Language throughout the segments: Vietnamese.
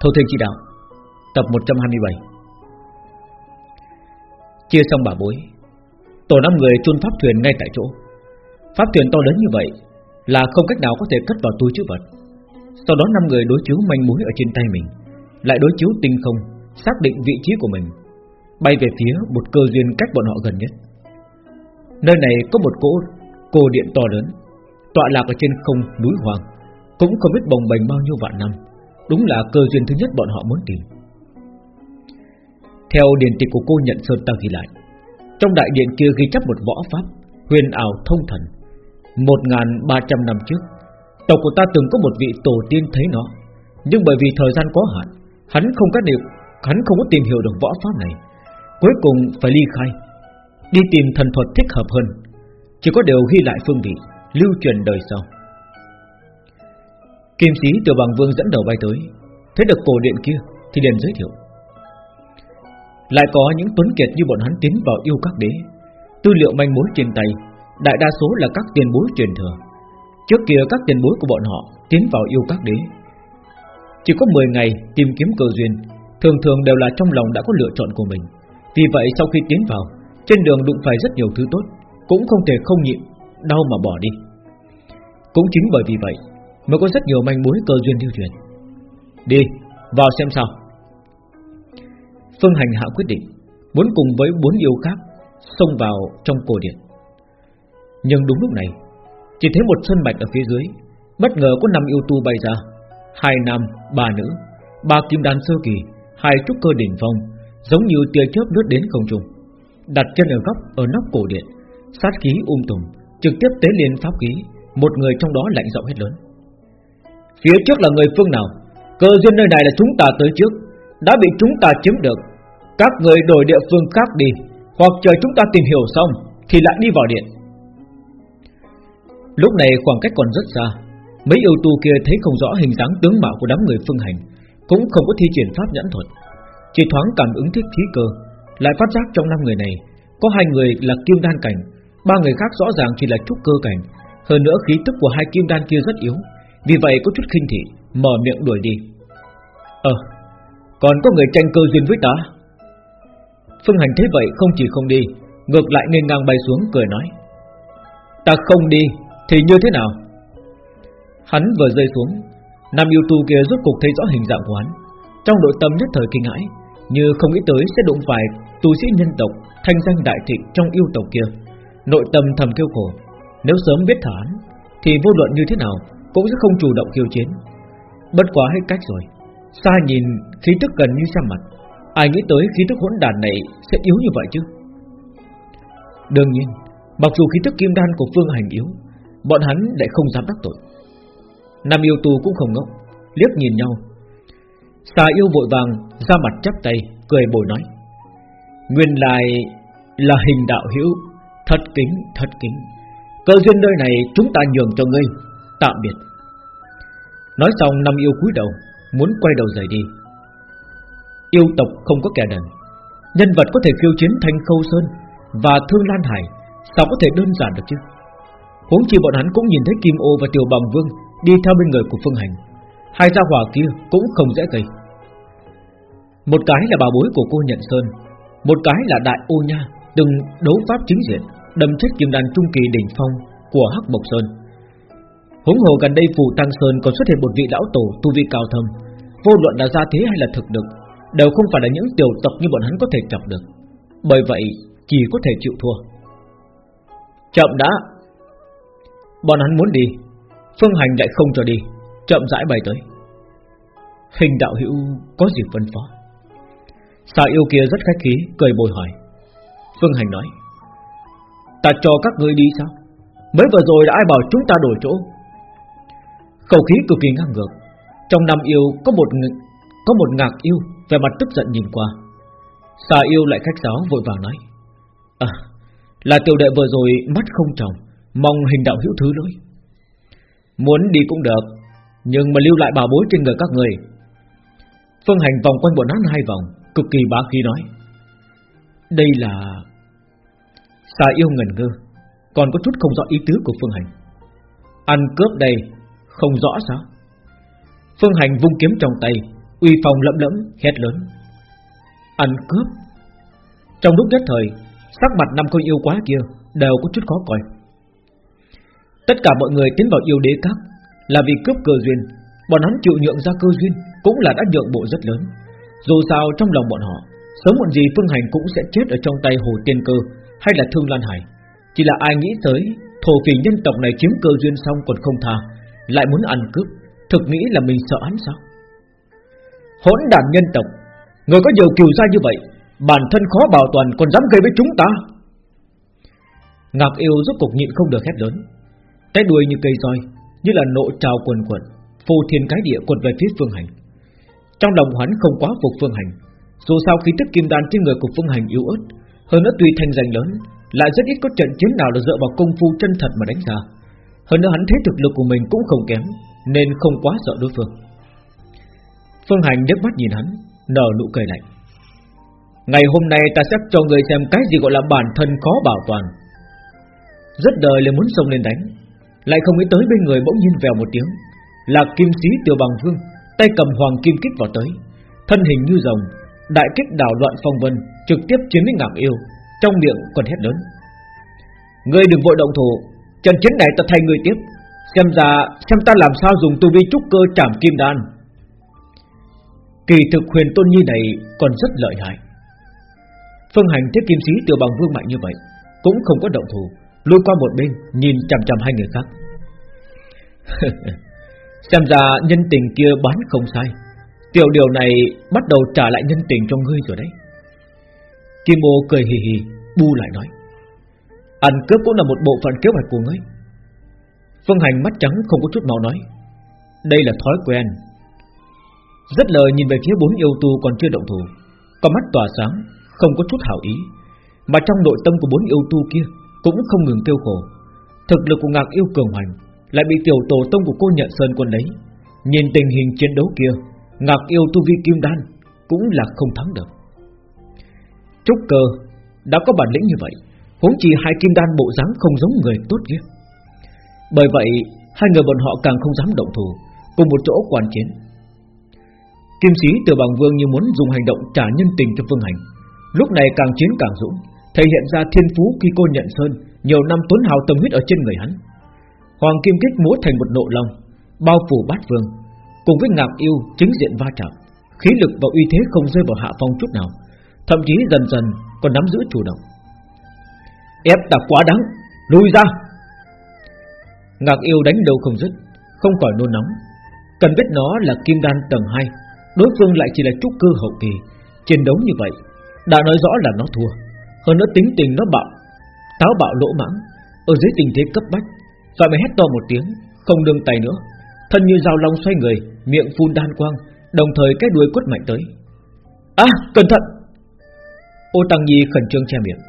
Thâu Thiên Chỉ Đạo, Tập 127 Chia xong bà bối, Tổ năm người chôn pháp thuyền ngay tại chỗ. Pháp thuyền to lớn như vậy Là không cách nào có thể cất vào túi chữ vật. Sau đó năm người đối chiếu manh mối ở trên tay mình, Lại đối chiếu tinh không, Xác định vị trí của mình, Bay về phía một cơ duyên cách bọn họ gần nhất. Nơi này có một cỗ Cô điện to lớn, Tọa lạc ở trên không núi hoàng, Cũng không biết bồng bềnh bao nhiêu vạn năm. Đúng là cơ duyên thứ nhất bọn họ muốn tìm. Theo điển tịch của cô nhận sơn ta ghi lại, Trong đại điện kia ghi chép một võ pháp, Huyền ảo thông thần. 1.300 năm trước, Tộc của ta từng có một vị tổ tiên thấy nó. Nhưng bởi vì thời gian có hạn, Hắn không có điều Hắn không có tìm hiểu được võ pháp này. Cuối cùng phải ly khai, Đi tìm thần thuật thích hợp hơn. Chỉ có điều ghi lại phương vị, Lưu truyền đời sau. Kim sĩ tiểu bằng vương dẫn đầu bay tới. Thấy được cổ điện kia, Thì liền giới thiệu. Lại có những tuấn kiệt như bọn hắn tiến vào yêu các đế. Tư liệu manh mối trên tay, Đại đa số là các tiền bối truyền thừa. Trước kia các tiền bối của bọn họ Tiến vào yêu các đế. Chỉ có 10 ngày tìm kiếm cơ duyên, Thường thường đều là trong lòng đã có lựa chọn của mình. Vì vậy sau khi tiến vào, Trên đường đụng phải rất nhiều thứ tốt, Cũng không thể không nhịn, Đau mà bỏ đi. Cũng chính bởi vì vậy Mới có rất nhiều manh mối cơ duyên lưu truyền. Đi, vào xem sao. Phương Hành hạ quyết định Muốn cùng với bốn yêu khác Xông vào trong cổ điện. Nhưng đúng lúc này Chỉ thấy một sân bạch ở phía dưới Bất ngờ có năm yêu tu bay ra. Hai nam, ba nữ Ba kim đan sơ kỳ Hai trúc cơ đỉnh phong Giống như tia chớp lướt đến không trung. Đặt chân ở góc ở nóc cổ điện Sát khí um tùm Trực tiếp tế liên pháp khí Một người trong đó lạnh giọng hết lớn. Phía trước là người phương nào? Cơ duyên nơi này là chúng ta tới trước. Đã bị chúng ta chiếm được. Các người đổi địa phương khác đi. Hoặc chờ chúng ta tìm hiểu xong, Thì lại đi vào điện. Lúc này khoảng cách còn rất xa. Mấy yêu tu kia thấy không rõ hình dáng tướng mạo của đám người phương hành, Cũng không có thi triển pháp nhẫn thuật. Chỉ thoáng cảm ứng thích khí cơ, Lại phát giác trong năm người này, Có hai người là kim đan cảnh, Ba người khác rõ ràng chỉ là trúc cơ cảnh. Hơn nữa khí tức của hai kim đan kia rất yếu. Vì vậy có chút khinh thị, Mở miệng đuổi đi. Ờ Còn có người tranh cơ duyên với ta? Phương Hành thấy vậy không chỉ không đi, Ngược lại nên ngang bay xuống, cười nói. Ta không đi, Thì như thế nào? Hắn vừa rơi xuống, Nam yêu tu kia rốt cục thấy rõ hình dạng của hắn. Trong nội tâm nhất thời kinh hãi, Như không nghĩ tới sẽ đụng phải Tu sĩ nhân tộc, Thanh danh đại thịnh trong yêu tộc kia. Nội tâm thầm kêu khổ, Nếu sớm biết thả hắn, Thì vô luận như thế nào cũng sẽ không chủ động kiêu chiến. Bất quá hết cách rồi. Xa nhìn khí tức gần như xa mặt. Ai nghĩ tới khí tức hỗn đàn này Sẽ yếu như vậy chứ? Đương nhiên Mặc dù khí tức kim đan của Phương Hành yếu Bọn hắn lại không dám đắc tội. Nam yêu tu cũng không ngốc Liếc nhìn nhau. Xà yêu vội vàng ra mặt chắp tay Cười bồi nói. Nguyên lại là hình đạo hữu Thật kính, thật kính. Cơ duyên nơi này chúng ta nhường cho ngươi. Tạm biệt. Nói xong, năm yêu cúi đầu, Muốn quay đầu rời đi. Yêu tộc không có kẻ đần. Nhân vật có thể khiêu chiến Thanh Khâu Sơn Và Thương Lan Hải, Sao có thể đơn giản được chứ? Huống chi bọn hắn cũng nhìn thấy Kim Ô và Tiểu Bằng Vương Đi theo bên người của Phương Hành. Hai gia hỏa kia cũng không dễ gây Một cái là bà bối của cô Nhận Sơn, Một cái là Đại Ô Nha Từng đấu pháp chính diện, Đâm chết kim đàn trung kỳ đỉnh phong Của Hắc Mộc Sơn. Huống hồ gần đây Phù Tăng Sơn còn xuất hiện một vị lão tổ tu vi cao thâm. Vô luận là gia thế hay là thực lực, Đều không phải là những tiểu tộc như bọn hắn có thể chọc được. Bởi vậy, chỉ có thể chịu thua. Chậm đã. Bọn hắn muốn đi, Phương Hành lại không cho đi, Chậm rãi bày tới. Hình đạo hữu có gì phân phó? Xà yêu kia rất khách khí, Cười bồi hỏi Phương Hành nói, Ta cho các ngươi đi sao? Mới vừa rồi đã ai bảo chúng ta đổi chỗ? Khẩu khí cực kỳ ngang ngược. Trong năm yêu có một Có một ngạc yêu Về mặt tức giận nhìn qua. Xà yêu lại khách giáo vội vàng nói À Là tiểu đệ vừa rồi mắt không tròng, Mong hình đạo hữu thứ lỗi. Muốn đi cũng được, Nhưng mà lưu lại bảo bối trên người các người. Phương Hành vòng quanh bọn hắn hai vòng, Cực kỳ bá khí nói, Đây là Xà yêu ngần ngơ, Còn có chút không rõ ý tứ của Phương Hành. Ăn cướp đây không rõ sao? Phương Hành vung kiếm trong tay, Uy phong lẫm lẫm, hét lớn. Ăn cướp. Trong lúc nhất thời, Sắc mặt năm con yêu quá kia Đều có chút khó coi. Tất cả mọi người tiến vào yêu đế các, Là vì cướp cơ duyên. Bọn hắn chịu nhượng ra cơ duyên Cũng là đã nhượng bộ rất lớn. Dù sao trong lòng bọn họ, Sớm muộn gì Phương Hành cũng sẽ chết ở trong tay Hồ Tiên Cơ Hay là Thương Lan Hải. Chỉ là ai nghĩ tới, Thổ phỉ nhân tộc này chiếm cơ duyên xong còn không tha lại muốn ăn cướp, Thực nghĩ là mình sợ hắn sao? Hỗn đàn nhân tộc, Người có nhiều kiều gia như vậy, Bản thân khó bảo toàn còn dám gây với chúng ta? Ngạc yêu rốt cục nhịn không được hét lớn. Cái đuôi như cây roi, Như là nộ trào quần quần Phù thiên cái địa quật về phía phương hành. Trong lòng hắn không quá phục phương hành, Dù sao khí tức kim đan trên người của phương hành yếu ớt, Hơn nữa tuy thanh danh lớn, Lại rất ít có trận chiến nào là dựa vào công phu chân thật mà đánh ra hơn nữa hắn thấy thực lực của mình cũng không kém, Nên không quá sợ đối phương. Phương hành nhếch mắt nhìn hắn, Nở nụ cười lạnh. Ngày hôm nay ta sẽ cho người xem cái gì gọi là bản thân khó bảo toàn. Rất đời liền muốn xông lên đánh, Lại không nghĩ tới bên người bỗng nhiên vèo một tiếng. Là kim sĩ, tiểu bằng vương, Tay cầm hoàng kim kích vào tới, Thân hình như rồng, Đại kích đảo loạn phong vân, Trực tiếp chiến với ngạc yêu, Trong miệng còn hét lớn. Ngươi đừng vội động thủ Trận chiến này ta thay người tiếp. Xem ra, xem ta làm sao dùng tu vi trúc cơ trảm kim đan. Kỳ thực huyền tôn nhi này còn rất lợi hại. Phương hành thế kim sĩ tiểu bằng vương mạnh như vậy, Cũng không có động thủ. Lui qua một bên, Nhìn chằm chằm hai người khác. Xem ra nhân tình kia bán không sai. Tiểu điều này Bắt đầu trả lại nhân tình cho ngươi rồi đấy. Kim ô cười hì hì, Bu lại nói. Ăn cướp cũng là một bộ phận kế hoạch của ngươi. Phương hành mắt trắng không có chút màu nói. Đây là thói quen. Rất lời nhìn về phía bốn yêu tu còn chưa động thủ. Con mắt tỏa sáng, Không có chút hảo ý. Mà trong nội tâm của bốn yêu tu kia Cũng không ngừng kêu khổ. Thực lực của ngạc yêu cường hoành Lại bị tiểu tổ tông của cô nhận sơn quân lấy. Nhìn tình hình chiến đấu kia, Ngạc yêu tu vi kim đan Cũng là không thắng được. Trúc cơ, Đã có bản lĩnh như vậy Huống chỉ hai kim đan bộ dáng không giống người tốt kia. Bởi vậy, Hai người bọn họ càng không dám động thủ, Cùng một chỗ quan chiến. Kim sĩ từ bằng vương như muốn dùng hành động trả nhân tình cho Phương Hành. Lúc này càng chiến càng dũng, Thể hiện ra thiên phú khi cô nhận sơn, Nhiều năm tốn hào tâm huyết ở trên người hắn. Hoàng Kim Kích múa thành một nộ long Bao phủ bát vương, Cùng với ngạc yêu chính diện va chạm. Khí lực và uy thế không rơi vào hạ phong chút nào, Thậm chí dần dần còn nắm giữ chủ động. Ép ta quá đáng. Lùi ra. Ngạc yêu đánh đâu không dứt, Không khỏi nôn nóng. Cần biết nó là kim đan tầng 2 Đối phương lại chỉ là trúc cơ hậu kỳ, Chiến đấu như vậy, Đã nói rõ là nó thua. Hơn nữa tính tình nó bạo, Táo bạo lỗ mãng, Ở dưới tình thế cấp bách Phải mới hét to một tiếng, Không đương tay nữa. Thân như dao long xoay người, Miệng phun đan quang, Đồng thời cái đuôi quất mạnh tới. À cẩn thận! Ô Tăng Nhi khẩn trương che miệng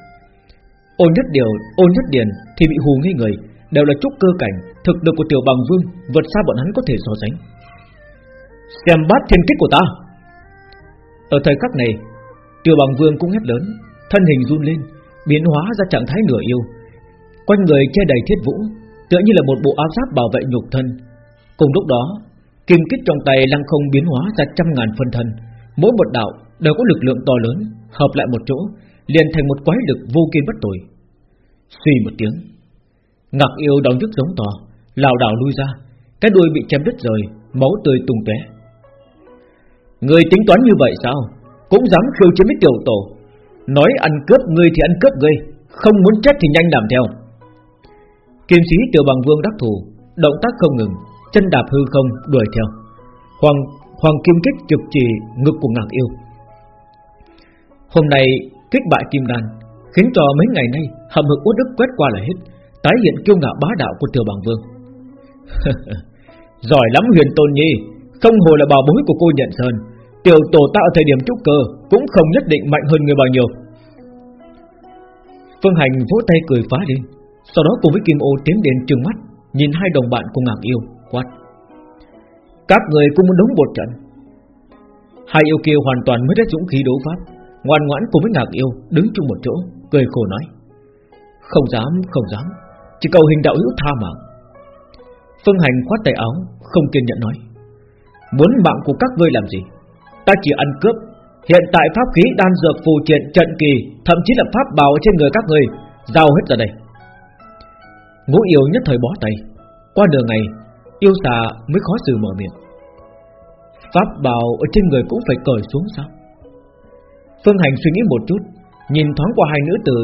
ôn nhất điều, ôn nhất điền thì bị hù ngây người, Đều là trúc cơ cảnh, Thực lực của tiểu bằng vương Vượt xa bọn hắn có thể so sánh. Xem bát thiên kích của ta. Ở thời khắc này, Tiểu bằng vương cũng hét lớn, Thân hình run lên, Biến hóa ra trạng thái nửa yêu. Quanh người che đầy thiết vũ, Tựa như là một bộ áo giáp bảo vệ nhục thân. Cùng lúc đó Kim kích trong tay lăng không biến hóa ra trăm ngàn phân thân. Mỗi một đạo đều có lực lượng to lớn, Hợp lại một chỗ, liền thành một quái lực vô kiên bất tồi. Suy một tiếng. Ngạc yêu đau nhức giống to, lảo đảo lui ra. Cái đuôi bị chém đứt rời Máu tươi tung tóe. Người tính toán như vậy sao? Cũng dám khiêu chiến với tiểu tổ. Nói ăn cướp ngươi thì ăn cướp ngươi, Không muốn chết thì nhanh làm theo. Kim sĩ tiểu bằng vương đắc thủ, Động tác không ngừng, Chân đạp hư không đuổi theo. Hoàng Hoàng kim kích trực chỉ ngực của ngạc yêu. Hôm nay kích bại kim đan, Khiến cho mấy ngày nay hầm hực uất đức quét qua là hết, Tái hiện kiêu ngạo bá đạo của tiểu bằng vương. Giỏi lắm huyền tôn nhi, Không hồ là bảo bối của cô nhận sơn. Tiểu tổ ta ở thời điểm trúc cơ Cũng không nhất định mạnh hơn người bao nhiêu. Phương Hành vỗ tay cười phá lên, Sau đó cùng với Kim Ô tiến đến trừng mắt, Nhìn hai đồng bạn cùng ngạc yêu, quát. Các người cũng muốn đống bột trận. Hai yêu kia hoàn toàn mới đã dũng khí đấu pháp, Ngoan ngoãn cùng với ngạc yêu Đứng chung một chỗ, Cười khổ nói. Không dám không dám. Chỉ cầu hình đạo hữu tha mạng. Phương Hành khoát tay áo, Không kiên nhẫn nói. Muốn mạng của các ngươi làm gì? Ta chỉ ăn cướp. Hiện tại pháp khí đan dược phù triện trận kỳ, Thậm chí là pháp bảo trên người các người Giao hết ra đây. Ngũ yêu nhất thời bó tay. Qua đường này Yêu xà mới khó xử mở miệng. Pháp bảo ở trên người cũng phải cởi xuống sao? Phương Hành suy nghĩ một chút, Nhìn thoáng qua hai nữ tử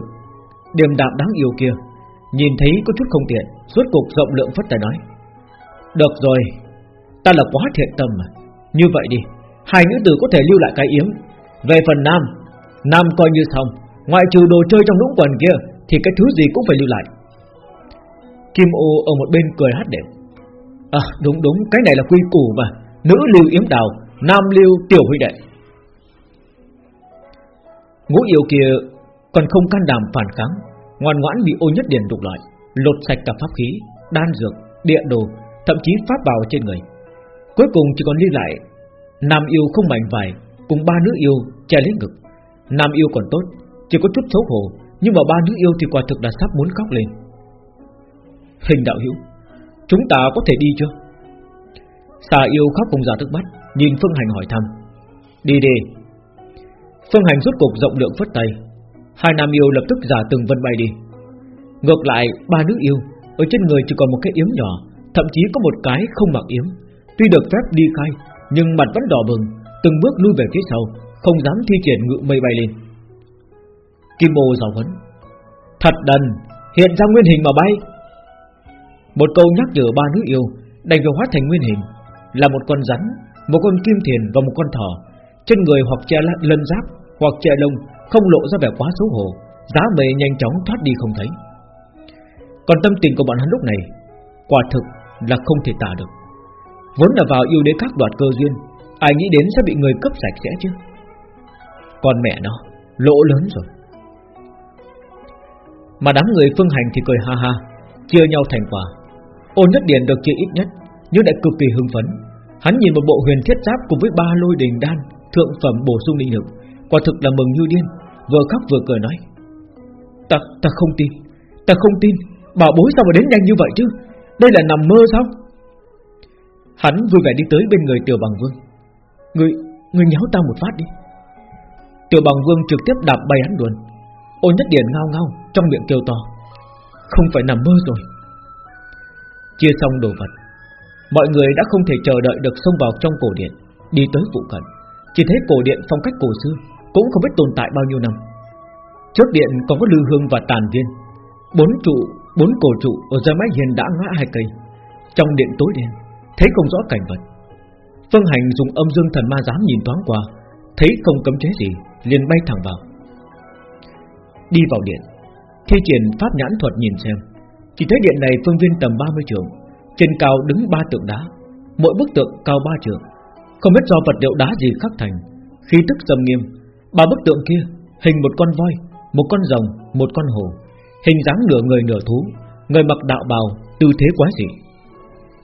Điềm đạm đáng yêu kia, Nhìn thấy có chút không tiện Suốt cuộc rộng lượng phất tài nói. Được rồi, Ta là quá thiện tâm mà. Như vậy đi, Hai nữ tử có thể lưu lại cái yếm. Về phần nam Nam coi như xong, Ngoại trừ đồ chơi trong lũng quần kia, Thì cái thứ gì cũng phải lưu lại. Kim ô ở một bên cười hát đẹp À đúng đúng, Cái này là quy củ mà. Nữ lưu yếm đào, Nam lưu tiểu huy đệ. Ngũ yêu kia còn không can đảm phản kháng Ngoan ngoãn bị ô nhất điển đục lại Lột sạch cả pháp khí, đan dược, địa đồ Thậm chí pháp bào trên người. Cuối cùng chỉ còn lưu lại Nam yêu không mảnh vải Cùng ba nữ yêu che lấy ngực. Nam yêu còn tốt, chỉ có chút xấu hổ Nhưng mà ba nữ yêu thì quả thực là sắp muốn khóc lên. Hình đạo hữu Chúng ta có thể đi chưa? Xà yêu khóc cùng giả thức mắt Nhìn Phương Hành hỏi thăm. Đi đi. Phương Hành rút cục rộng lượng phất tay. Hai nam yêu lập tức giả từng vân bay đi. Ngược lại, ba nữ yêu, Ở trên người chỉ còn một cái yếm nhỏ, Thậm chí có một cái không mặc yếm. Tuy được phép đi khai, Nhưng mặt vẫn đỏ bừng, Từng bước lui về phía sau, Không dám thi triển ngự mây bay lên. Kim ô giáo huấn, Thật đần, Hiện ra nguyên hình mà bay. Một câu nhắc nhở ba nữ yêu, Đành phải hóa thành nguyên hình, Là một con rắn, Một con kim thiền và một con thỏ, Trên người hoặc che lân giáp hoặc che lông, Không lộ ra vẻ quá xấu hổ, Giá mề nhanh chóng thoát đi không thấy. Còn tâm tình của bọn hắn lúc này, Quả thực là không thể tả được. Vốn là vào yêu đế các đoạt cơ duyên, Ai nghĩ đến sẽ bị người cấp sạch sẽ chứ? Còn mẹ nó, Lỗ lớn rồi. Mà đám người phương hành thì cười ha ha, Chia nhau thành quả. Ôn nhất điền được chia ít nhất, Nhưng lại cực kỳ hưng phấn. Hắn nhìn một bộ huyền thiết giáp cùng với ba lôi đình đan, Thượng phẩm bổ sung linh lực. Quả thực là mừng như điên. Vừa khóc vừa cười nói Ta, ta không tin Ta không tin. Bảo bối sao mà đến nhanh như vậy chứ? Đây là nằm mơ sao? Hắn vui vẻ đi tới bên người tiểu bằng vương. Người, người nhéo ta một phát đi. Tiểu bằng vương trực tiếp đạp bay hắn luôn. Ôn nhất điển ngao ngao Trong miệng kêu to Không phải nằm mơ rồi. Chia xong đồ vật Mọi người đã không thể chờ đợi được xông vào trong cổ điện Đi tới phụ cận. Chỉ thấy cổ điện phong cách cổ xưa cũng không biết tồn tại bao nhiêu năm. Trước điện còn có lư hương và tàn viên. Bốn trụ, bốn cổ trụ Ở dưới mái hiền đã ngã hai cây. Trong điện tối đen Thấy không rõ cảnh vật. Phương Hành dùng âm dương thần ma giám nhìn thoáng qua Thấy không cấm chế gì liền bay thẳng vào. Đi vào điện Thi triển pháp nhãn thuật nhìn xem. Chỉ thấy điện này phương viên tầm 30 trường Trên cao đứng ba tượng đá Mỗi bức tượng cao ba trường. Không biết do vật liệu đá gì khắc thành Khí tức trầm nghiêm Ba bức tượng kia hình một con voi Một con rồng, một con hổ Hình dáng nửa người nửa thú Người mặc đạo bào, tư thế quá dị.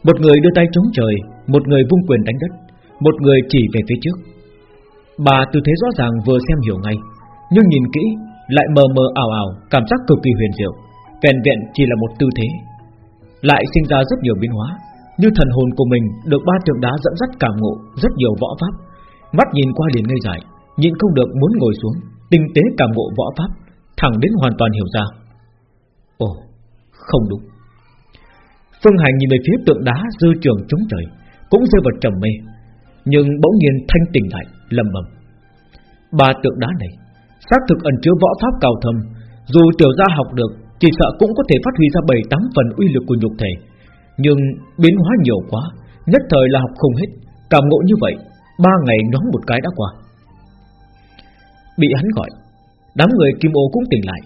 Một người đưa tay chống trời Một người vung quyền đánh đất Một người chỉ về phía trước. Bà tư thế rõ ràng vừa xem hiểu ngay Nhưng nhìn kỹ lại mờ mờ ảo ảo Cảm giác cực kỳ huyền diệu Vẹn vẹn chỉ là một tư thế. Lại sinh ra rất nhiều biến hóa Như thần hồn của mình được ba tượng đá dẫn dắt cảm ngộ Rất nhiều võ pháp. Mắt nhìn qua liền ngây dại. Nhịn không được muốn ngồi xuống Tinh tế cảm ngộ võ pháp Thẳng đến hoàn toàn hiểu ra. Ồ không đúng. Phương Hành nhìn về phía tượng đá dư trường trúng trời Cũng rơi vào trầm mê Nhưng bỗng nhiên thanh tỉnh lại lầm bầm. Ba tượng đá này xác thực ẩn chứa võ pháp cao thâm, dù tiểu gia học được, chỉ sợ cũng có thể phát huy ra bảy tám phần uy lực của nhục thể, nhưng biến hóa nhiều quá, nhất thời là học không hết, cảm ngộ như vậy, ba ngày nóng một cái đã qua. Bị hắn gọi, đám người kim ô cũng tỉnh lại,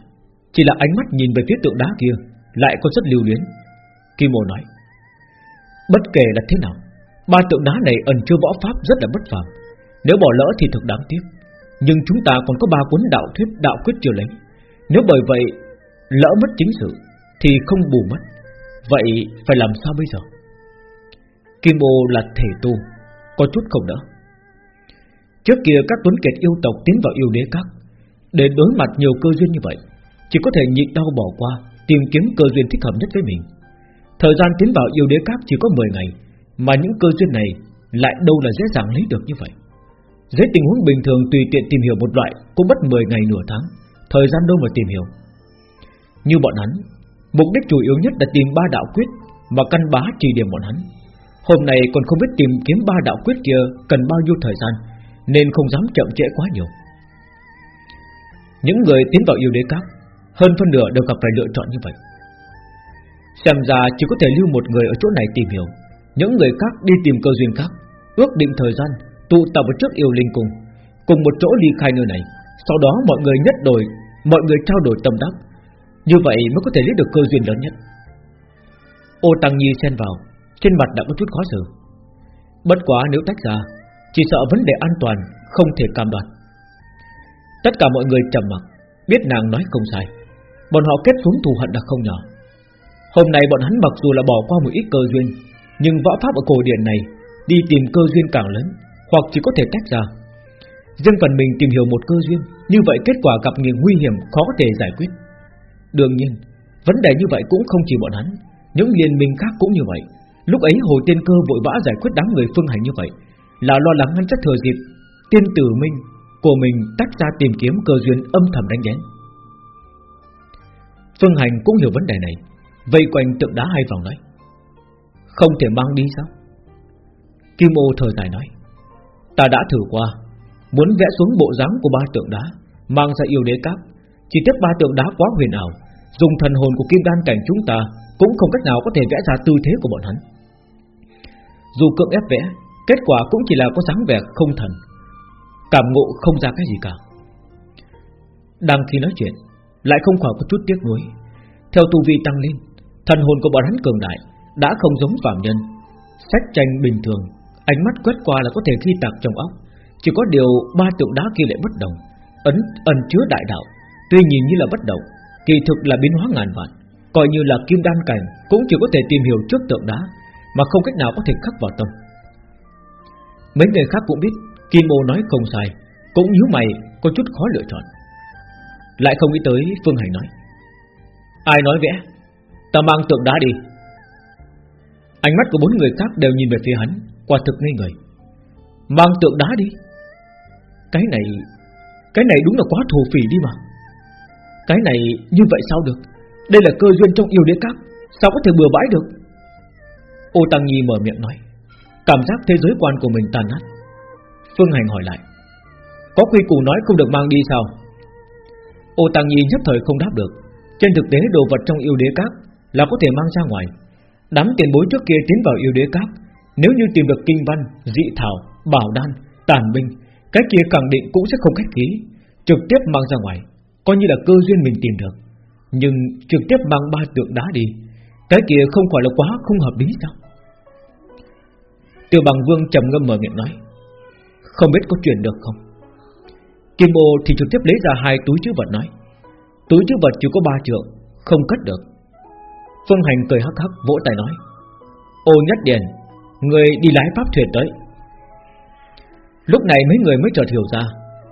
chỉ là ánh mắt nhìn về phía tượng đá kia, lại có rất lưu luyến. Kim ô nói, bất kể là thế nào, ba tượng đá này ẩn chứa võ pháp rất là bất phàm, nếu bỏ lỡ thì thực đáng tiếc. Nhưng chúng ta còn có ba cuốn đạo thuyết đạo quyết chưa lấy. Nếu bởi vậy Lỡ mất chính sự Thì không bù mất. Vậy phải làm sao bây giờ? Kim ô là thể tu Có chút không đỡ. Trước kia các tuấn kiệt yêu tộc tiến vào yêu đế các, Để đối mặt nhiều cơ duyên như vậy, Chỉ có thể nhịn đau bỏ qua, Tìm kiếm cơ duyên thích hợp nhất với mình. Thời gian tiến vào yêu đế các chỉ có 10 ngày, Mà những cơ duyên này Lại đâu là dễ dàng lấy được như vậy. Dưới tình huống bình thường tùy tiện tìm hiểu một loại Cũng mất 10 ngày nửa tháng, Thời gian đâu mà tìm hiểu. Như bọn hắn, Mục đích chủ yếu nhất là tìm ba đạo quyết Mà căn bá chỉ điểm bọn hắn. Hôm nay còn không biết tìm kiếm ba đạo quyết kia Cần bao nhiêu thời gian nên không dám chậm trễ quá nhiều. Những người tiến vào yêu đế các, Hơn phân nửa đều gặp phải lựa chọn như vậy. Xem ra chỉ có thể lưu một người ở chỗ này tìm hiểu. Những người khác đi tìm cơ duyên khác, Ước định thời gian, Tụ tập ở trước yêu linh cùng Cùng một chỗ ly khai nơi này. Sau đó mọi người nhất đổi, Mọi người trao đổi tâm đắc. Như vậy mới có thể lấy được cơ duyên lớn nhất. Ô Tăng Nhi xen vào, Trên mặt đã có chút khó xử. Bất quá nếu tách ra chỉ sợ vấn đề an toàn không thể cam đoan. Tất cả mọi người trầm mặc, Biết nàng nói không sai. Bọn họ kết xuống thù hận đã không nhỏ. Hôm nay bọn hắn mặc dù là bỏ qua một ít cơ duyên, Nhưng võ pháp ở cổ điển này, Đi tìm cơ duyên càng lớn, Hoặc chỉ có thể tách ra. Riêng phần mình tìm hiểu một cơ duyên, Như vậy kết quả gặp nhiều nguy hiểm khó có thể giải quyết. Đương nhiên, Vấn đề như vậy cũng không chỉ bọn hắn, Những liên minh khác cũng như vậy. Lúc ấy Hồ Tiên Cơ vội vã giải quyết đám người phương hành như vậy. Là lo lắng hắn chắc thừa dịp. Tiên tử minh của mình tách ra tìm kiếm cơ duyên âm thầm đánh đến. Phương Hành cũng hiểu vấn đề này, Vây quanh tượng đá hai vòng nói. Không thể mang đi sao? Kim ô thở dài nói. Ta đã thử qua, Muốn vẽ xuống bộ dáng của ba tượng đá, Mang ra yêu đế các. Chỉ tiếc ba tượng đá quá huyền ảo, Dùng thần hồn của kim đan cảnh chúng ta Cũng không cách nào có thể vẽ ra tư thế của bọn hắn. Dù cưỡng ép vẽ Kết quả cũng chỉ là có dáng vẻ không thần. Cảm ngộ không ra cái gì cả. Đang khi nói chuyện, Lại không khỏi có chút tiếc nuối. Theo tu vi tăng lên, Thần hồn của bọn hắn cường đại, Đã không giống phạm nhân. Sách tranh bình thường, Ánh mắt quét qua là có thể ghi tạc trong óc. Chỉ có điều ba tượng đá kia lại bất đồng, Ấn, ẩn chứa đại đạo. Tuy nhìn như là bất động, Kỳ thực là biến hóa ngàn vạn. Coi như là kim đan cảnh Cũng chỉ có thể tìm hiểu trước tượng đá, Mà không cách nào có thể khắc vào tâm. Mấy người khác cũng biết, Kim Ô nói không sai, Cũng nhíu mày, có chút khó lựa chọn. Lại không nghĩ tới Phương Hành nói. Ai nói vẽ? Ta mang tượng đá đi. Ánh mắt của bốn người khác đều nhìn về phía hắn, Quả thực ngây người. Mang tượng đá đi? Cái này Cái này đúng là quá thù phỉ đi mà. Cái này như vậy sao được? Đây là cơ duyên trong yêu đế các, Sao có thể bừa bãi được? Ô Tăng Nhi mở miệng nói. Cảm giác thế giới quan của mình tàn nát. Phương Hành hỏi lại Có quy củ nói không được mang đi sao? Ô Tăng Nhi nhất thời không đáp được. Trên thực tế đồ vật trong yêu đế các Là có thể mang ra ngoài. Đám tiền bối trước kia tiến vào yêu đế các Nếu như tìm được kinh văn, dị thảo, bảo đan, tàn binh Cái kia khẳng định cũng sẽ không khách khí. Trực tiếp mang ra ngoài Coi như là cơ duyên mình tìm được. Nhưng trực tiếp mang ba tượng đá đi Cái kia không phải là quá không hợp lý sao? Tiêu bằng vương trầm ngâm mở miệng nói, Không biết có truyền được không? Kim ô thì trực tiếp lấy ra hai túi chứa vật nói, Túi chứa vật chỉ có ba trượng, Không cất được. Phương Hành cười hắc hắc, vỗ tay nói, Ô nhất điền, Người đi lái pháp thuyền tới. Lúc này mấy người mới chợt hiểu ra,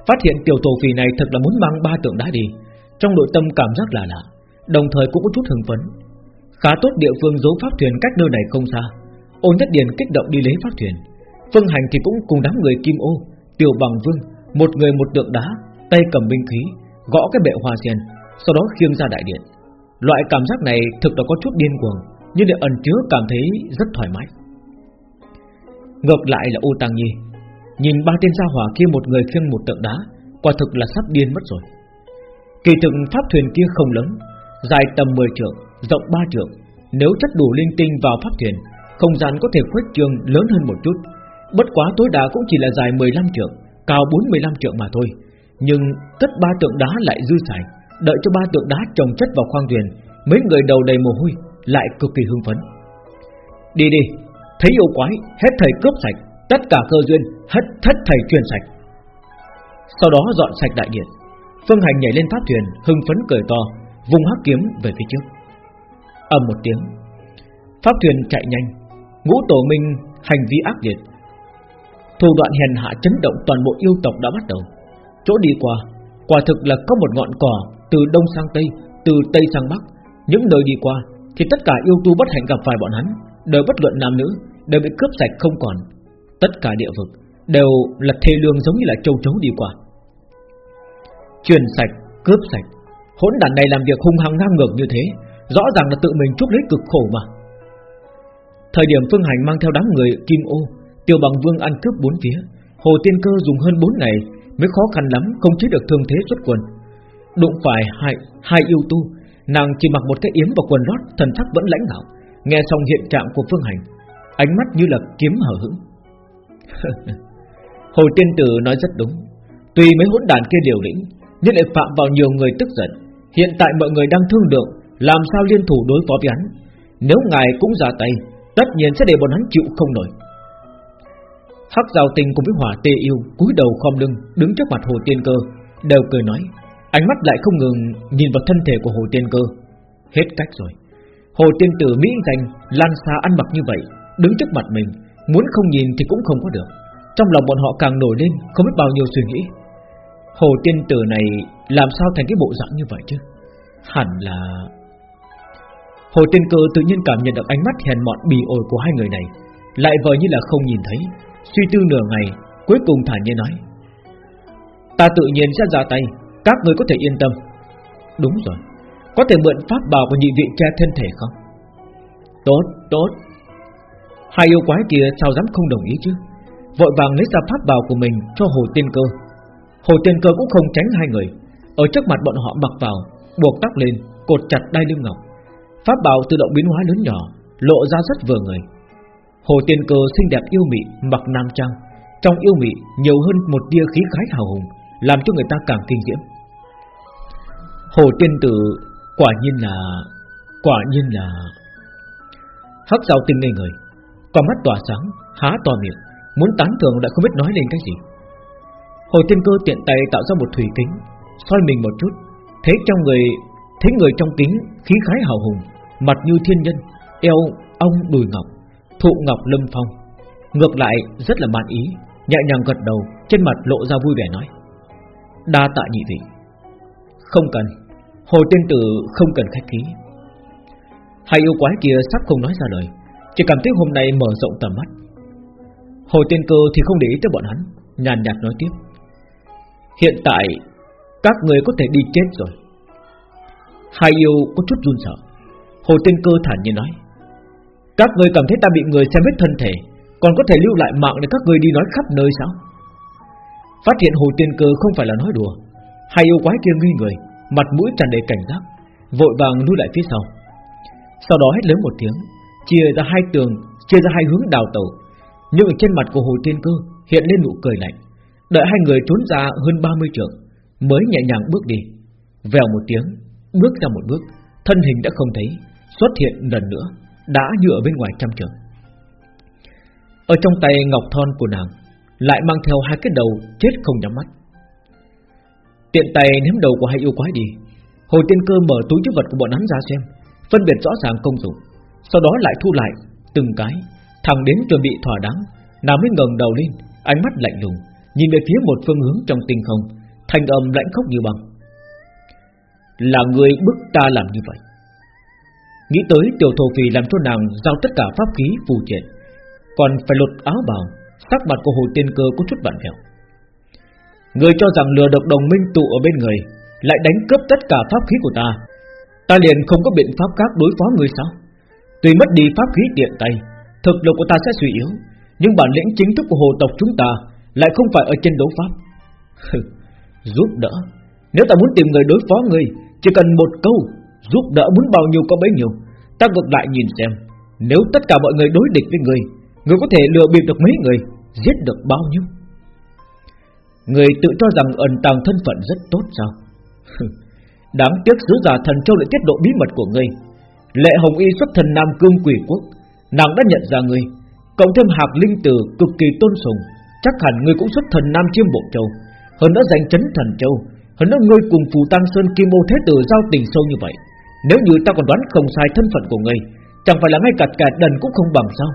Phát hiện tiểu tổ phì này thật là muốn mang ba tượng đá đi, Trong nội tâm cảm giác là lạ, Đồng thời cũng có chút hưng phấn. Khá tốt địa phương giấu pháp thuyền cách nơi này không xa. Ô Nhất Điền kích động đi lấy pháp thuyền. Phương Hành thì cũng cùng đám người Kim Ô, Tiểu Bằng Vương, Một người một tượng đá, Tay cầm binh khí, Gõ cái bệ hoa sen, Sau đó khiêng ra đại điện. Loại cảm giác này thực là có chút điên cuồng, Nhưng để ẩn chứa cảm thấy rất thoải mái. Ngược lại là U Tăng Nhi, Nhìn ba tên gia hỏa kia một người khiêng một tượng đá, Quả thực là sắp điên mất rồi. Kỳ thực pháp thuyền kia không lớn, Dài tầm 10 trượng, Rộng 3 trượng, Nếu chất đủ linh tinh vào pháp thuyền không gian có thể khuếch trương lớn hơn một chút. Bất quá tối đa cũng chỉ là dài 15 trượng, Cao 45 trượng mà thôi. Nhưng tất ba tượng đá lại dư xài, Đợi cho ba tượng đá trồng chất vào khoang thuyền, Mấy người đầu đầy mồ hôi, Lại cực kỳ hưng phấn. Đi đi, Thấy yêu quái, Hết thầy cướp sạch, Tất cả cơ duyên, Hết thất thầy truyền sạch. Sau đó dọn sạch đại điện, Phương Hành nhảy lên pháp thuyền, Hưng phấn cười to, Vùng hắc kiếm về phía trước. Ầm một tiếng Pháp thuyền chạy nhanh Ngũ tổ minh hành vi ác liệt Thủ đoạn hèn hạ chấn động toàn bộ yêu tộc đã bắt đầu. Chỗ đi qua Quả thực là có một ngọn cỏ Từ đông sang tây Từ tây sang bắc. Những nơi đi qua Thì tất cả yêu tu bất hạnh gặp phải bọn hắn Đời bất luận nam nữ Đều bị cướp sạch không còn. Tất cả địa vực Đều là thê lương giống như là châu chấu đi qua. Truyền sạch, cướp sạch. Hỗn đàn này làm việc hung hăng ngang ngược như thế Rõ ràng là tự mình chuốc lấy cực khổ mà. Thời điểm Phương Hành mang theo đám người Kim Ô Tiêu bằng vương ăn cướp bốn phía Hồ Tiên Cơ dùng hơn 4 ngày Mới khó khăn lắm không chế được thương thế xuất quần. Đụng phải hai, hai yêu tu Nàng chỉ mặc một cái yếm và quần lót Thần sắc vẫn lãnh đạo Nghe xong hiện trạng của Phương Hành Ánh mắt như là kiếm hở hững. Hồ Tiên Tử nói rất đúng Tuy mấy hỗn đàn kia điều lĩnh Nhưng lại phạm vào nhiều người tức giận. Hiện tại mọi người đang thương lượng Làm sao liên thủ đối phó với hắn. Nếu ngài cũng ra tay Tất nhiên sẽ để bọn hắn chịu không nổi Hắc Giao Tinh cùng với Hỏa Tê Yêu cúi đầu khom lưng đứng trước mặt Hồ Tiên Cơ, đều cười nói, ánh mắt lại không ngừng nhìn vào thân thể của Hồ Tiên Cơ. Hết cách rồi. Hồ Tiên Tử mỹ danh lan xa ăn mặc như vậy, đứng trước mặt mình, muốn không nhìn thì cũng không có được. Trong lòng bọn họ càng nổi lên, không biết bao nhiêu suy nghĩ. Hồ Tiên Tử này làm sao thành cái bộ dạng như vậy chứ? Hẳn là Hồ Tiên Cơ tự nhiên cảm nhận được ánh mắt hèn mọn bì ổi của hai người này, lại vờ như là không nhìn thấy, Suy tư nửa ngày Cuối cùng thản nhiên nói Ta tự nhiên sẽ ra tay Các người có thể yên tâm. Đúng rồi Có thể mượn pháp bảo của nhị vị che thân thể không? Tốt tốt. Hai yêu quái kia sao dám không đồng ý chứ? Vội vàng lấy ra pháp bảo của mình Cho Hồ Tiên Cơ. Hồ Tiên Cơ cũng không tránh hai người Ở trước mặt bọn họ mặc vào Buộc tóc lên Cột chặt đai lưng ngọc. Pháp bảo tự động biến hóa lớn nhỏ Lộ ra rất vừa người Hồ Tiên Cơ xinh đẹp yêu mị mặc nam trang, trong yêu mị nhiều hơn một tia khí khái hào hùng, làm cho người ta càng kinh diễm. Hồ Tiên Tử quả nhiên là quả nhiên là Hắc Giao Tinh ngây người, con mắt tỏa sáng, há to miệng, muốn tán thưởng lại không biết nói lên cái gì. Hồ Tiên Cơ tiện tay tạo ra một thủy kính, soi mình một chút, thấy trong người thấy người trong kính khí khái hào hùng, mặt như thiên nhân, eo ong đùi ngọc, Thụ Ngọc Lâm Phong. Ngược lại rất là mạn ý Nhẹ nhàng gật đầu Trên mặt lộ ra vui vẻ nói Đa tạ nhị vị. Không cần Hồ tiên tử không cần khách khí. Hai yêu quái kia sắp không nói ra lời Chỉ cảm thấy hôm nay mở rộng tầm mắt. Hồ tiên cơ thì không để ý tới bọn hắn Nhàn nhạt nói tiếp Hiện tại Các người có thể đi chết rồi. Hai yêu có chút run sợ. Hồ tiên cơ thản nhiên nói, các người cảm thấy ta bị người xem hết thân thể, Còn có thể lưu lại mạng để các người đi nói khắp nơi sao? Phát hiện hồ tiên cơ không phải là nói đùa, Hai yêu quái kia nghi người, Mặt mũi tràn đầy cảnh giác, Vội vàng lui lại phía sau. Sau đó hét lớn một tiếng, Chia ra hai tường, Chia ra hai hướng đào tẩu, Nhưng trên mặt của hồ tiên cơ Hiện lên nụ cười lạnh, Đợi hai người trốn ra hơn 30 trượng, Mới nhẹ nhàng bước đi. Vèo một tiếng, Bước ra một bước, Thân hình đã không thấy Xuất hiện lần nữa đã như ở bên ngoài trăm trường. Ở trong tay ngọc thon của nàng lại mang theo hai cái đầu chết không nhắm mắt. Tiện tay ném đầu của hai yêu quái đi, hồi tiên cơ mở túi chứa vật của bọn hắn ra xem, phân biệt rõ ràng công dụng, sau đó lại thu lại từng cái, thẳng đến chuẩn bị thỏa đáng, nàng mới ngẩng đầu lên, ánh mắt lạnh lùng, nhìn về phía một phương hướng trong tinh không, thanh âm lạnh khốc như băng. Là người bức ta làm như vậy Nghĩ tới tiểu thổ phì làm cho nàng giao tất cả pháp khí phù triện, Còn phải lột áo bào, Sắc mặt của hồ tiên cơ có chút vặn vẹo Người cho rằng lừa được đồng minh tụ ở bên người, Lại đánh cướp tất cả pháp khí của ta. Ta liền không có biện pháp khác đối phó người sao? Tuy mất đi pháp khí tiện tay, Thực lực của ta sẽ suy yếu, Nhưng bản lĩnh chính thức của hồ tộc chúng ta Lại không phải ở trên đấu pháp. Giúp đỡ, Nếu ta muốn tìm người đối phó người, Chỉ cần một câu Giúp đỡ muốn bao nhiêu có bấy nhiêu. Ta ngược lại nhìn xem, Nếu tất cả mọi người đối địch với người Người có thể lừa bịp được mấy người, Giết được bao nhiêu? Người tự cho rằng ẩn tàng thân phận rất tốt sao? Đáng tiếc sứ giả thần châu lại tiết lộ bí mật của ngươi Lệ Hồng Y xuất thần Nam Cương Quỷ Quốc, Nàng đã nhận ra ngươi Cộng thêm hạc linh tử cực kỳ tôn sùng, Chắc hẳn ngươi cũng xuất thần Nam Chiêm Bộ Châu, Hơn nữa giành chấn thần châu, Hơn nữa ngươi cùng Phù Tăng Sơn Kim Ô Thế Tử giao tình sâu như vậy nếu như ta còn đoán không sai thân phận của ngươi, Chẳng phải là ngay cả cả đần cũng không bằng sao?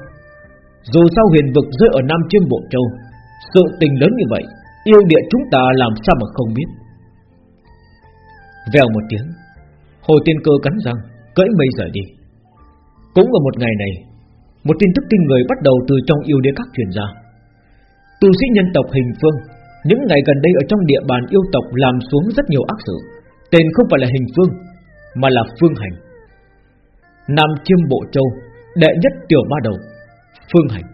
Dù sao huyền vực rơi ở Nam Chiêm Bộ Châu, Sự tình lớn như vậy, Yêu địa chúng ta làm sao mà không biết? Vèo một tiếng, Hồ Tiên Cơ cắn răng, Cưỡi mây rời đi. Cũng vào một ngày này, Một tin tức kinh người bắt đầu từ trong yêu địa các truyền ra. Tu sĩ nhân tộc hình phương, Những ngày gần đây ở trong địa bàn yêu tộc Làm xuống rất nhiều ác sự. Tên không phải là hình phương mà là phương hành. Nam chiêm bộ châu, Đệ nhất tiểu ma đầu, Phương hành.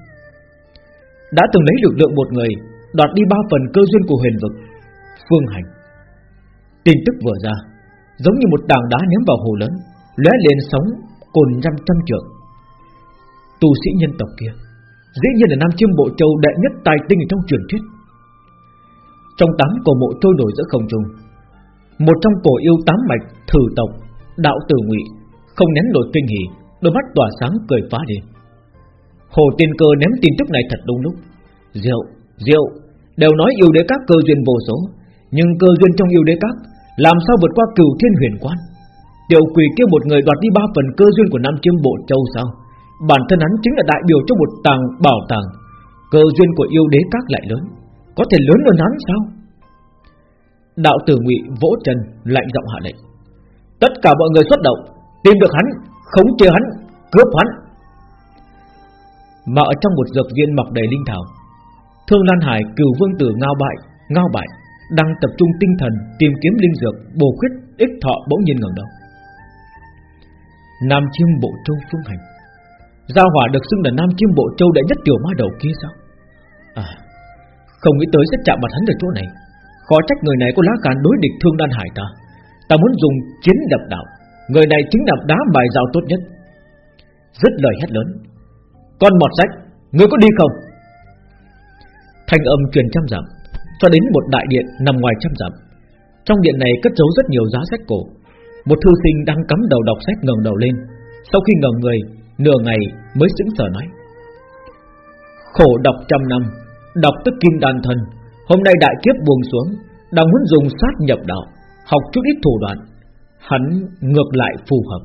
Đã từng lấy lực lượng một người, Đoạt đi ba phần cơ duyên của huyền vực, Phương hành. Tin tức vừa ra, Giống như một tảng đá ném vào hồ lớn, lóe lên sóng cồn trăm trăm trượng. Tu sĩ nhân tộc kia, Dĩ nhiên là Nam Chiêm Bộ Châu đệ nhất tài tinh trong truyền thuyết. Trong tám cổ mộ trôi nổi giữa không trung, Một trong cổ yêu tám mạch Thử tộc Đạo tử ngụy Không nén nổi kinh hỉ Đôi mắt tỏa sáng cười phá đi Hồ tiên cơ ném tin tức này thật đúng lúc. Diệu, diệu Đều nói yêu đế các cơ duyên vô số Nhưng cơ duyên trong yêu đế các Làm sao vượt qua cửu thiên huyền quan? Tiểu quỷ kia một người đoạt đi ba phần cơ duyên của Nam Chiêm Bộ Châu sao? Bản thân hắn chính là đại biểu cho một tàng bảo tàng Cơ duyên của yêu đế các lại lớn Có thể lớn hơn hắn sao? Đạo tử ngụy vỗ chân Lạnh giọng hạ lệnh. Tất cả mọi người xuất động Tìm được hắn, khống chế hắn, cướp hắn. Mà ở trong một dược viên mọc đầy linh thảo Thương Lan Hải cửu vương tử ngao bại Ngao bại Đang tập trung tinh thần tìm kiếm linh dược Bổ khuyết ích thọ bỗng nhiên ngẩng đầu. Nam chiêm bộ châu phương hành Gia hỏa được xưng là Nam Chiêm Bộ Châu đệ nhất tiểu ma đầu kia sao? À Không nghĩ tới sẽ chạm mặt hắn ở chỗ này. Khó trách người này có lá gan đối địch thương đan hải ta. Ta muốn dùng chiến đập đạo Người này chính là đá bài giao tốt nhất. Rất lời hét lớn. Con mọt sách Ngươi có đi không? Thanh âm truyền trăm dặm, Cho đến một đại điện nằm ngoài trăm dặm. Trong điện này cất giấu rất nhiều giá sách cổ. Một thư sinh đang cắm đầu đọc sách ngẩng đầu lên. Sau khi ngẩng người, Nửa ngày mới sững sờ nói. Khổ đọc trăm năm, Đọc tức kim đàn thần. Hôm nay đại kiếp buông xuống, Đang muốn dùng sát nhập đạo. Học chút ít thủ đoạn, Hắn ngược lại phù hợp.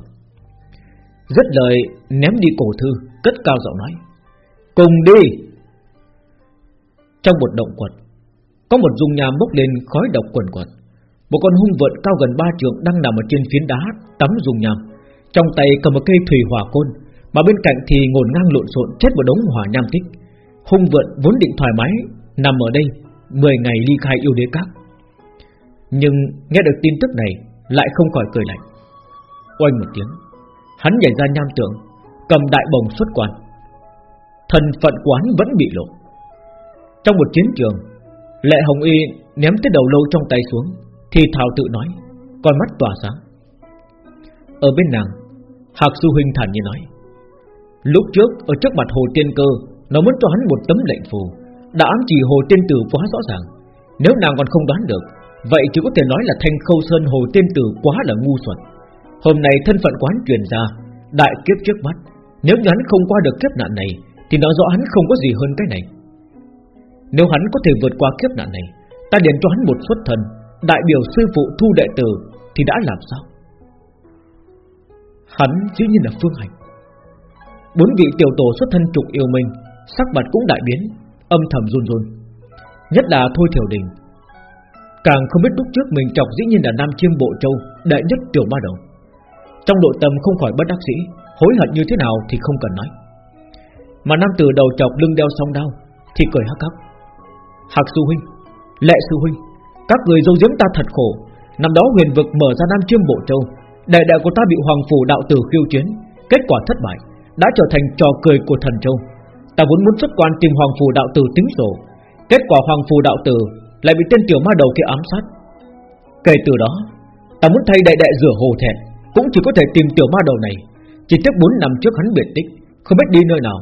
Rất lời, ném đi cổ thư, Cất cao giọng nói, Cùng đi. Trong một động quật, Có một dung nham bốc lên khói độc quần quật. Một con hung vượn cao gần ba trượng Đang nằm ở trên phiến đá, tắm dung nham. Trong tay cầm một cây thủy hỏa côn, mà bên cạnh thì ngổn ngang lộn xộn chết một đống hỏa nham tích. Hung vượn vốn định thoải mái, Nằm ở đây 10 ngày ly khai yêu đế các. Nhưng nghe được tin tức này, Lại không khỏi cười lạnh. Oanh một tiếng, Hắn nhảy ra nham tượng, Cầm đại bồng xuất quan. Thần phận quán vẫn bị lộ. Trong một chiến trường, Lệ Hồng Y ném tới đầu lâu trong tay xuống, Thì Thảo tự nói, Con mắt tỏa sáng. Ở bên nàng, Hạc Du Huynh thản nhiên nói, Lúc trước, ở trước mặt Hồ Tiên Cơ, Nó muốn cho hắn một tấm lệnh phù, Đã ám chỉ Hồ Tiên Tử quá rõ ràng. Nếu nàng còn không đoán được Vậy chỉ có thể nói là Thanh Khâu Sơn Hồ Tiên Tử quá là ngu xuẩn. Hôm nay thân phận quán truyền ra, Đại kiếp trước mắt, Nếu như hắn không qua được kiếp nạn này, Thì nó rõ hắn không có gì hơn cái này. Nếu hắn có thể vượt qua kiếp nạn này, Ta điền cho hắn một xuất thần, Đại biểu sư phụ thu đệ tử, Thì đã làm sao? Hắn dĩ nhiên là phương hành. Bốn vị tiểu tổ xuất thân trục yêu mình, Sắc mặt cũng đại biến, Âm thầm run run. Nhất là Thôi Thiểu Đình Càng không biết lúc trước mình chọc dĩ nhiên là Nam Chiêm Bộ Châu đại nhất tiểu ma đầu. Trong nội tâm không khỏi bất đắc sĩ Hối hận như thế nào thì không cần nói. Mà nam tử đầu chọc lưng đeo song đao Thì cười hắc hắc. Hạc sư huynh, lệ sư huynh Các người dâu giếm ta thật khổ. Năm đó huyền vực mở ra Nam Chiêm Bộ Châu Đại đạo của ta bị Hoàng Phủ đạo tử khiêu chiến Kết quả thất bại đã trở thành trò cười của thần châu. Ta vốn muốn xuất quan tìm hoàng phủ đạo tử tính sổ, kết quả hoàng phù đạo tử lại bị tên tiểu ma đầu kia ám sát. Kể từ đó, ta muốn thay đại đệ rửa hồ thẹn, cũng chỉ có thể tìm tiểu ma đầu này. Chỉ tiếc bốn năm trước hắn biệt tích, không biết đi nơi nào.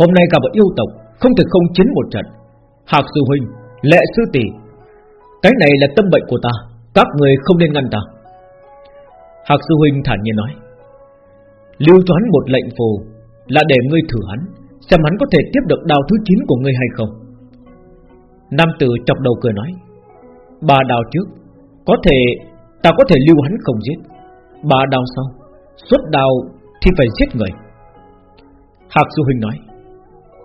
Hôm nay gặp một yêu tộc, không thể không chiến một trận. Hạc sư huynh, lệ sư tỷ, cái này là tâm bệnh của ta, các người không nên ngăn ta. Hạc sư huynh thản nhiên nói, lưu cho hắn một lệnh phù là để ngươi thử hắn Xem hắn có thể tiếp được đao thứ 9 của ngươi hay không Nam tử chọc đầu cười nói, bà đào trước, Có thể, Ta có thể lưu hắn không giết. Bà đào sau Xuất đào thì phải giết người. Hạc Du Huynh nói,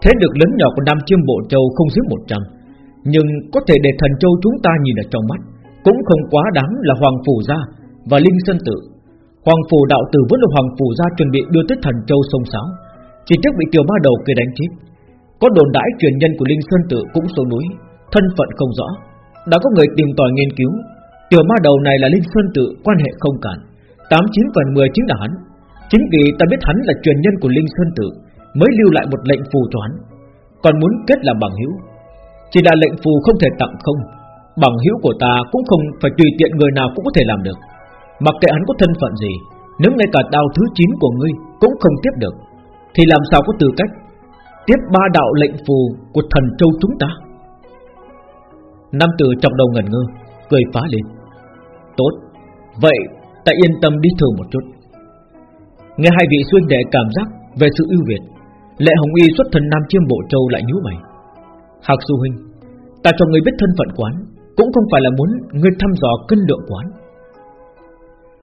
Thế được lớn nhỏ của Nam Chiêm Bộ Châu không dưới 100 Nhưng có thể để thần châu chúng ta nhìn ở trong mắt, Cũng không quá đáng là Hoàng Phủ Gia Và Linh Sơn Tự Hoàng Phủ Đạo Tử vẫn là Hoàng Phủ Gia chuẩn bị đưa tới thần châu sông Sáo. Chỉ trước bị tiểu ba đầu kia đánh chết. Có đồn đãi truyền nhân của Linh Sơn Tự cũng xuống núi Thân phận không rõ, Đã có người tìm tòi nghiên cứu. Tiểu ma đầu này là Linh Sơn Tự, quan hệ không cản 89 phần 10 chính là hắn. Chính vì ta biết hắn là truyền nhân của Linh Sơn Tự, Mới lưu lại một lệnh phù cho hắn. Còn muốn kết làm bằng hữu. Chỉ là lệnh phù không thể tặng không. Bằng hữu của ta cũng không phải tùy tiện người nào cũng có thể làm được. Mặc kệ hắn có thân phận gì, Nếu ngay cả đao thứ 9 của ngươi Cũng không tiếp được, Thì làm sao có tư cách Tiếp ba đạo lệnh phù của thần châu chúng ta? Nam tử trong đầu ngẩn ngơ, Cười phá lên. Tốt, Vậy ta yên tâm đi thử một chút. Nghe hai vị xuyên đệ cảm giác Về sự ưu việt, Lệ Hồng Y xuất thân Nam Chiêm Bộ Châu lại nhíu mày. Hạc Du Huynh, Ta cho người biết thân phận quán, Cũng không phải là muốn ngươi thăm dò cân lượng quán.